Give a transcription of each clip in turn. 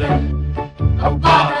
أبدا أو بعد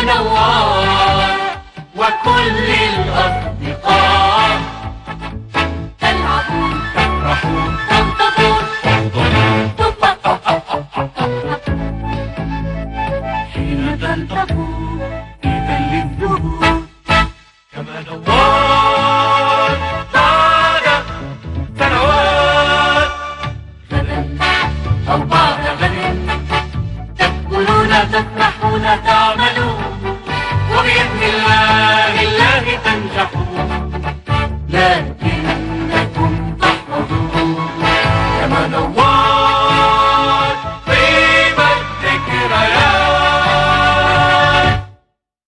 ونوار وكل الأصدقاء. تلعبون تفرحون تنتظرون تحضرون حين تلتقون إذا للظهور كما نوار بعد سنوات غدا أو بعد غد تأكلون تفرحون تعملون.